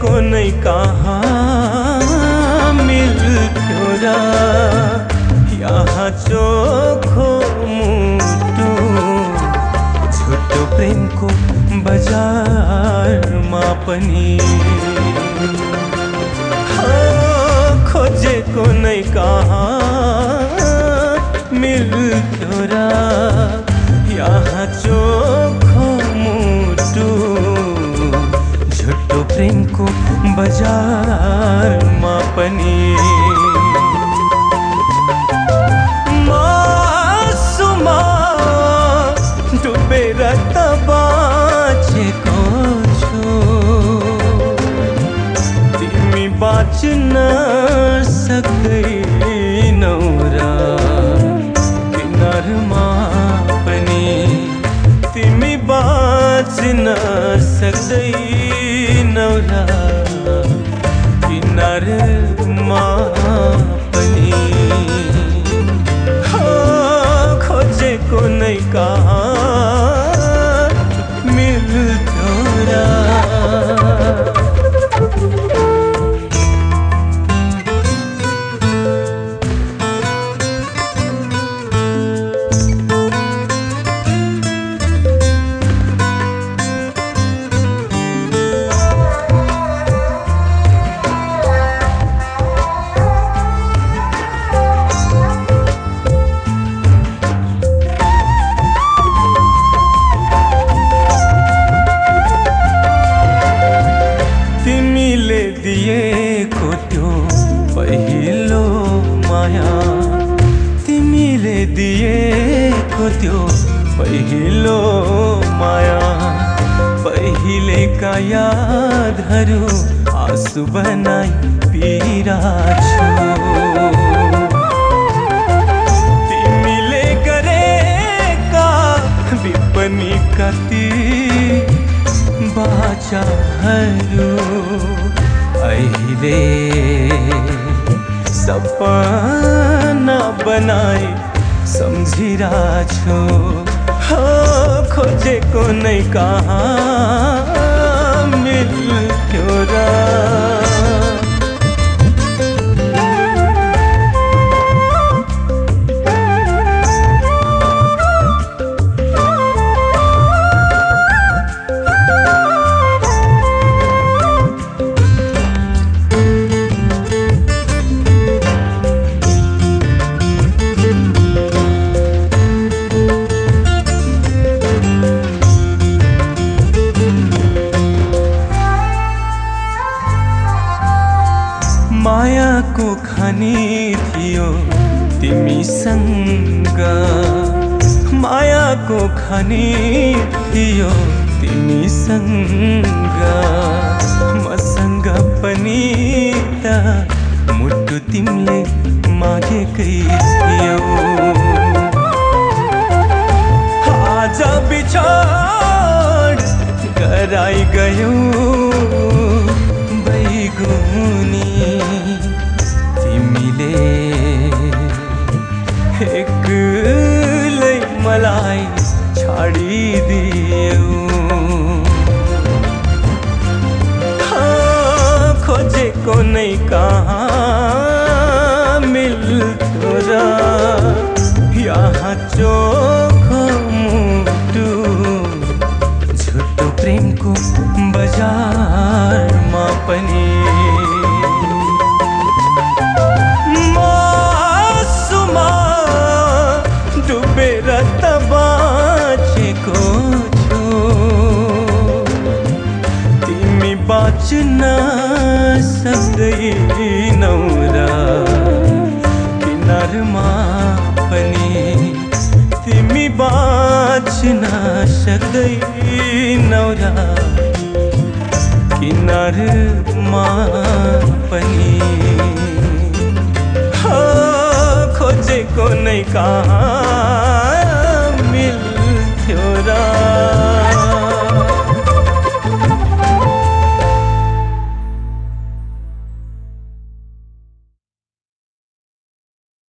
खोजेको नै कहाँ मिल्थ्यो र यहाँ चोखो मुटु छुट्टो प्रेमको बजारमा पनि हो, खोजेको नै कहाँ मिल्थ्यो र यहाँ चोखो बजारमा पनि। मासुमा डुबेर त बाँचेको छु। तिमी बाँच्न सक्दैनौ र किनारमा पनि। तिमी बाँच्न सक्दैनौ र कहाँ माया तिमीले दिएको त्यो पहिलो माया पहिलेका यादहरू आँसु बनाई पिराछु। विपनी कति बाचाहरू अहिले सपना बनाई सम्झिरहेछु हो खोजेको नै कहाँ। मायाको खनी थियो तिमीसँग। मायाको खनी थियो तिमीसँग। मसँग पनि त मुटु तिमीले मागेकै थियौ। आज बिछोड गराइ गयो र यहाँ चोखो मुटु। झुटो प्रेमको बजारमा पनि। मासुमा डुबेर त बाँचेको छु। तिमी बाँच्न सक्दैनौ किनारमा पनि तिमी बाँच्न सक्दैनौ र किनारमा पनि खोजेको नै कहाँ